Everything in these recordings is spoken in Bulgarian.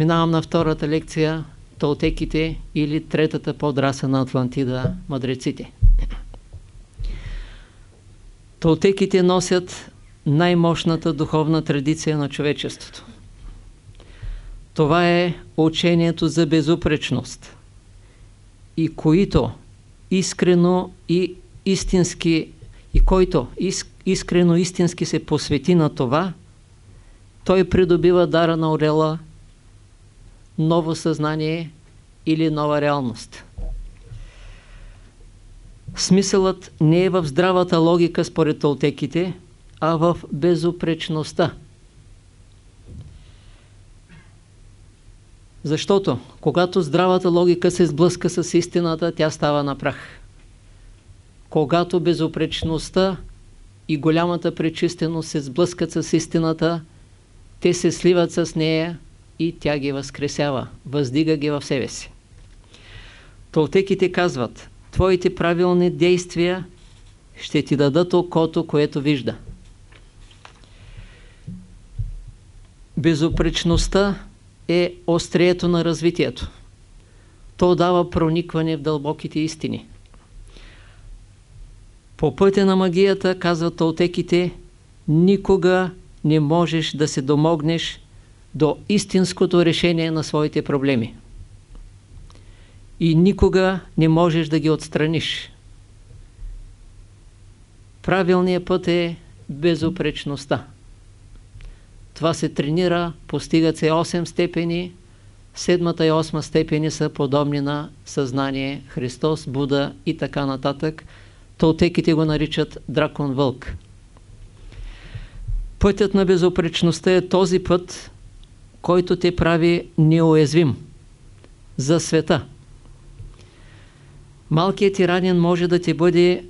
Минавам на втората лекция Толтеките или третата подраса на Атлантида мъдреците. Толтеките носят най-мощната духовна традиция на човечеството. Това е учението за безупречност. И които искрено и истински и който искрено истински се посвети на това, той придобива дара на орела, ново съзнание или нова реалност. Смисълът не е в здравата логика според толтеките, а в безупречността. Защото, когато здравата логика се сблъска с истината, тя става на прах. Когато безупречността и голямата пречистеност се сблъскат с истината, те се сливат с нея и тя ги възкресява, въздига ги в себе си. Толтеките казват, твоите правилни действия ще ти дадат окото, което вижда. Безопречността е острието на развитието. То дава проникване в дълбоките истини. По пътя на магията, казват толтеките, никога не можеш да се домогнеш до истинското решение на своите проблеми. И никога не можеш да ги отстраниш. Правилният път е безопречността. Това се тренира, постигат се 8 степени, седмата и 8 степени са подобни на съзнание, Христос, Буда и така нататък. Толтеките го наричат дракон вълк. Пътят на безопречността е този път, който те прави неуязвим за света. Малкият тиранин може да ти бъде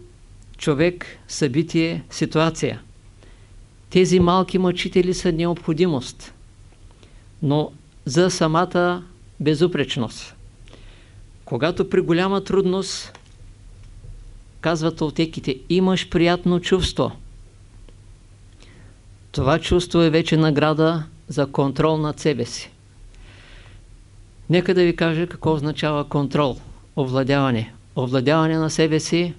човек, събитие, ситуация. Тези малки мъчители са необходимост, но за самата безупречност. Когато при голяма трудност, казват отеките, имаш приятно чувство. Това чувство е вече награда за контрол над себе си. Нека да ви кажа какво означава контрол, овладяване. Овладяване на себе си,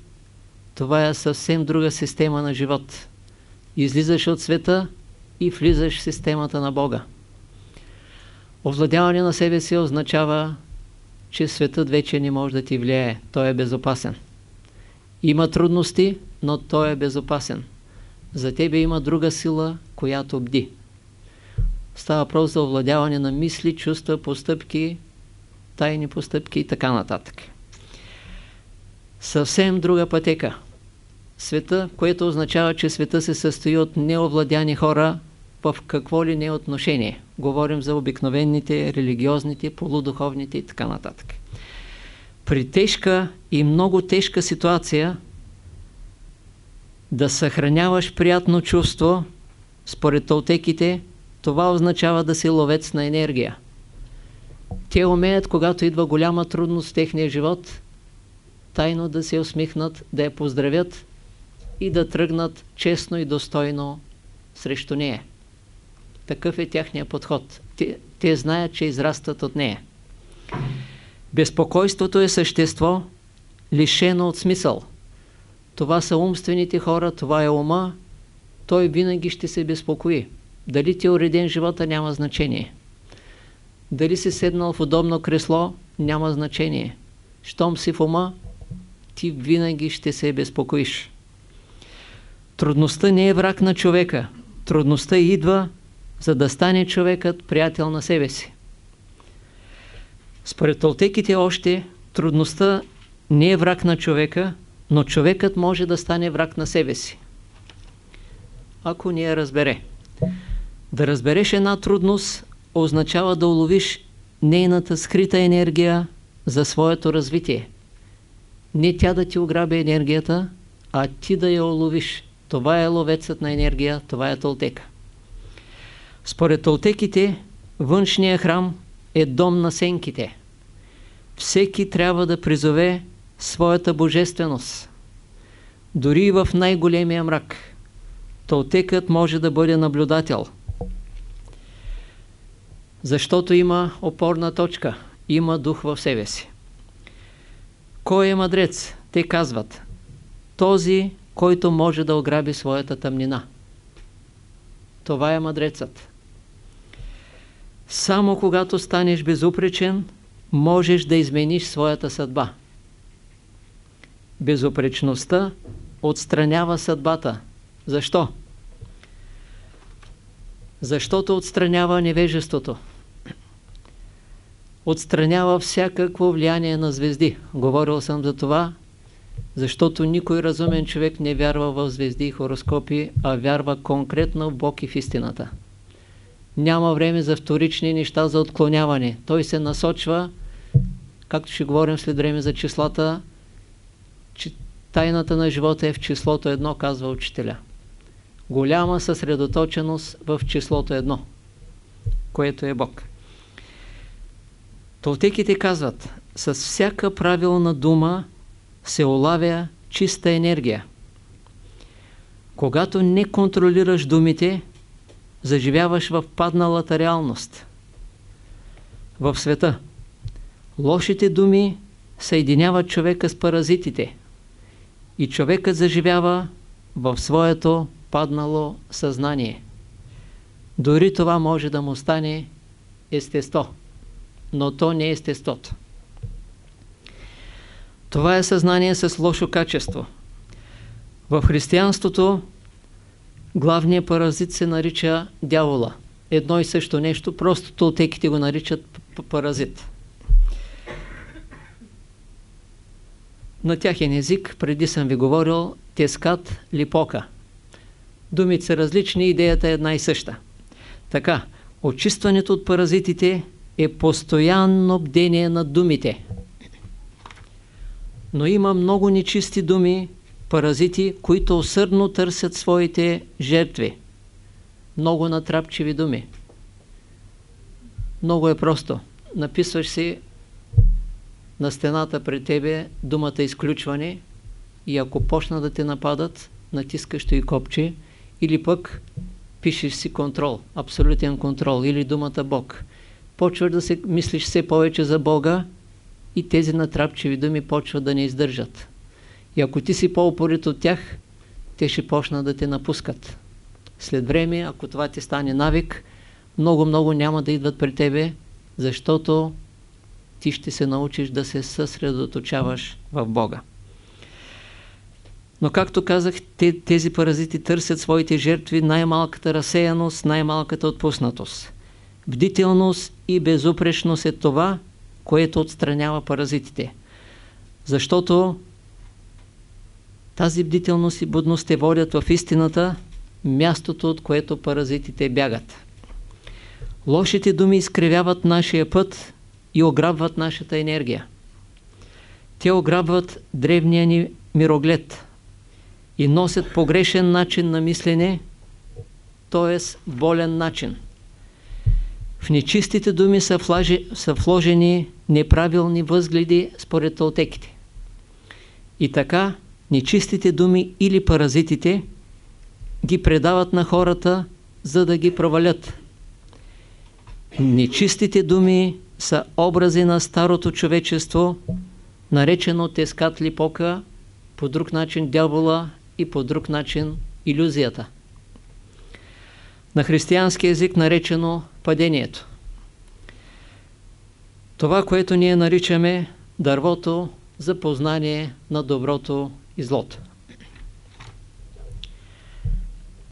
това е съвсем друга система на живот. Излизаш от света и влизаш в системата на Бога. Овладяване на себе си означава, че светът вече не може да ти влияе. Той е безопасен. Има трудности, но той е безопасен. За тебе има друга сила, която бди. Става въпрос за овладяване на мисли, чувства, постъпки, тайни постъпки и така нататък. Съвсем друга пътека. Света, което означава, че света се състои от неовладяни хора в какво ли не отношение. Говорим за обикновените, религиозните, полудуховните и така нататък. При тежка и много тежка ситуация да съхраняваш приятно чувство, според толтеките, това означава да си ловец на енергия. Те умеят, когато идва голяма трудност в техния живот, тайно да се усмихнат, да я поздравят и да тръгнат честно и достойно срещу нея. Такъв е тяхния подход. Те, те знаят, че израстат от нея. Безпокойството е същество, лишено от смисъл. Това са умствените хора, това е ума, той винаги ще се безпокои. Дали ти е уреден живота, няма значение. Дали си седнал в удобно кресло, няма значение. Щом си в ума, ти винаги ще се безпокоиш. Трудността не е враг на човека. Трудността идва, за да стане човекът приятел на себе си. Според толтеките още, трудността не е враг на човека, но човекът може да стане враг на себе си. Ако не я разбере. Да разбереш една трудност означава да уловиш нейната скрита енергия за своето развитие. Не тя да ти ограби енергията, а ти да я уловиш. Това е ловецът на енергия, това е толтека. Според толтеките, външния храм е дом на сенките. Всеки трябва да призове своята божественост. Дори и в най-големия мрак. Толтекът може да бъде наблюдател – Защото има опорна точка, има дух в себе си. Кой е мъдрец? Те казват, този, който може да ограби своята тъмнина. Това е мъдрецът. Само когато станеш безупречен, можеш да измениш своята съдба. Безупречността отстранява съдбата. Защо? Защото отстранява невежеството. Отстранява всякакво влияние на звезди. Говорил съм за това, защото никой разумен човек не вярва в звезди и хороскопи, а вярва конкретно в Бог и в истината. Няма време за вторични неща, за отклоняване. Той се насочва, както ще говорим след време за числата, че тайната на живота е в числото едно, казва учителя. Голяма съсредоточеност в числото едно, което е Бог. Толтеките казват, с всяка правилна дума се улавя чиста енергия. Когато не контролираш думите, заживяваш в падналата реалност. В света лошите думи съединяват човека с паразитите и човекът заживява в своето паднало съзнание. Дори това може да му стане естество, но то не е естеството. Това е съзнание с лошо качество. В християнството главният паразит се нарича дявола. Едно и също нещо, просто толтеките го наричат паразит. На тяхен език, преди съм ви говорил, тескат липока. Думите са различни, идеята е една и съща. Така, очистването от паразитите е постоянно бдение на думите. Но има много нечисти думи, паразити, които усърдно търсят своите жертви. Много натрапчиви думи. Много е просто. Написваш си на стената пред тебе думата изключване и ако почна да те нападат, натискаш и копче или пък пишеш си контрол, абсолютен контрол или думата Бог. Почваш да се мислиш все повече за Бога и тези натрапчиви думи почват да не издържат. И ако ти си по-упорит от тях, те ще почнат да те напускат. След време, ако това ти стане навик, много-много няма да идват при тебе, защото ти ще се научиш да се съсредоточаваш в Бога. Но както казах, тези паразити търсят своите жертви най-малката разсеяност, най-малката отпуснатост. Бдителност и безупречност е това, което отстранява паразитите. Защото тази бдителност и будност те водят в истината, мястото, от което паразитите бягат. Лошите думи изкривяват нашия път и ограбват нашата енергия. Те ограбват древния ни мироглед и носят погрешен начин на мислене, т.е. болен начин. В нечистите думи са, влажи, са вложени неправилни възгледи според толтеките. И така, нечистите думи или паразитите ги предават на хората, за да ги провалят. Нечистите думи са образи на старото човечество, наречено тескат липока, по друг начин дявола и по друг начин иллюзията. На християнски език наречено падението. Това, което ние наричаме дървото за познание на доброто и злото.